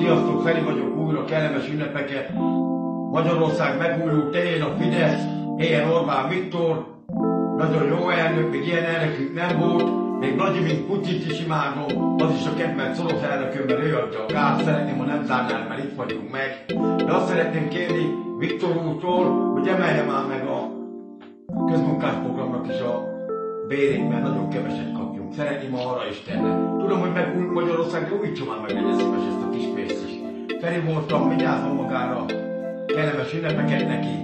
Sziasztok, Feri vagyok újra, kellemes ünnepeket. Magyarország megújult, én a Fidesz, én Orbán Viktor. Nagyon jó elnök, még ilyen elnökünk nem volt. Még Nagy, mint Putyit is imádom, az is a kedvenc orosz elnököm, mert ő adja a gáz, szeretném, ha nem zárnál, mert itt vagyunk meg. De azt szeretném kérni Viktor úrtól, hogy emelje már meg a közmunkásprogramnak is a bérét, mert nagyon keveset kapjunk. Szeretném arra is tenni. Tudom, hogy meg Magyarország, újítsa már meg legyen szíves ezt a kis pénzt is. Feri voltam, vigyázzon magára, kellemes ünnepeket neki,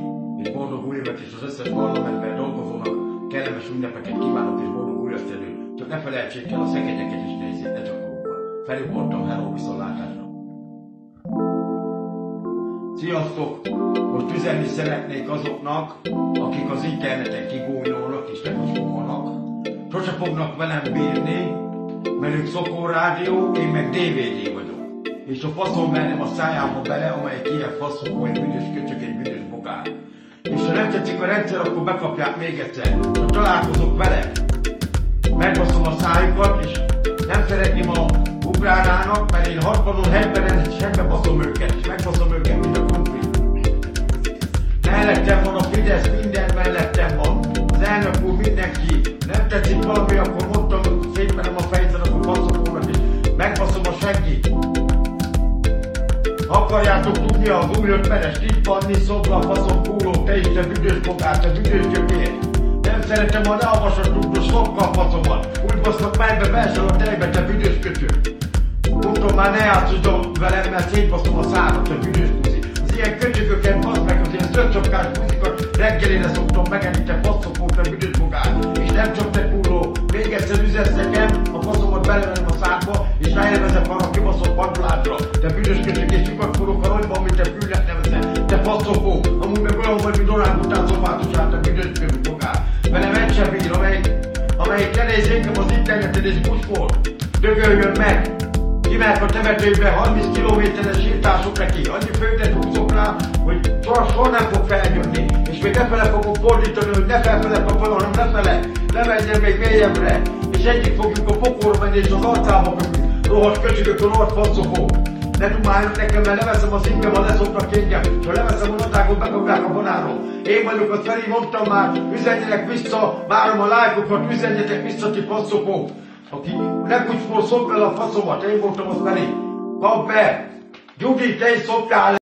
és boldog új évet, és az összes parlamentben dolgozónak kellemes ünnepeket kívánok, és boldog új esztendőt. Csak ne felejtsék el a szegényeket is nézzék, ne csak magukat. Voltam, hello, viszontlátásra. Sziasztok! Most üzenni szeretnék azoknak, akik az interneten kigúnyolnak és megoskolnak. Sose fognak velem bírni, mert ők Szokó Rádió, én meg DVD vagyok. És a faszom mennem a szájába bele, amelyik ilyen faszom, hogy büdös köcsök, egy büdös bogár. És ha nem tetszik a rendszer, akkor bekapják még egyszer. Ha találkozok vele, megbaszom a szájukat, és nem szeretném a ukránának, mert én 60-on, 70-en sembe baszom őket, és megbaszom őket, mint a krumpli. Mellettem van a Fidesz, minden mellettem van. Az elnök úr, mindenki. Valami, akkor mondtam, hogy szétmenem a fejtelen a faszokónak, és megbaszom a seggit. Akarjátok tudni az új ötvenes itt vanni, szobra, faszom, kúró, te is, te büdös bogár, te büdös gyökér. Nem szeretem a leavasat tudós sokkal faszomat. Úgy basznak megbe, belsel a tejbe, te büdös köcsög. Mondom már ne játszodjon velem, mert szétbaszom a szádat, te büdös puszi. Az ilyen köcsögöket basz meg, az ilyen zöldcsapkás puszikat reggelére szoktam megenni, te faszokó, te büdös bogár. És nem csak te még egyszer üzensz nekem, a faszomat belevenem a szádba, és rájelvezek arra a kibaszott padládra. Te köcsög, és lyukat forog a rogyban, mint te fülnek nevezem. Te faszokó, amúgy meg olyan vagy, mint Donald után szobátosát, te köcsög bogár. Velem egy sem bír, amelyik, amelyik lenéz engem az interneten és buszból. Dögöljön meg! Kimehet a temetőbe 30 kilométeres írtások neki, annyi földet húzok rá, hogy soha, nem fog feljönni. És még lefele fogom fordítani, hogy ne felfele kapjon, hanem lefele, lemenjen még mélyebbre. És egyik fogjuk a pokolra menni, és az arcába fogjuk. Rohadt köcsögök, a rohadt faszokó. Ne dumáljanak nekem, mert leveszem az ingem, ha leszoknak engem. Ha leveszem a nadrágot, bekapják a banáról. Én vagyok a Feri, mondtam már, üzenjenek vissza, várom a lájkokat, üzenjetek vissza, ti faszokók. Aki nem úgy szok el a faszomat, én voltam az Feri. Kap be! Gyugyi, te is szoktál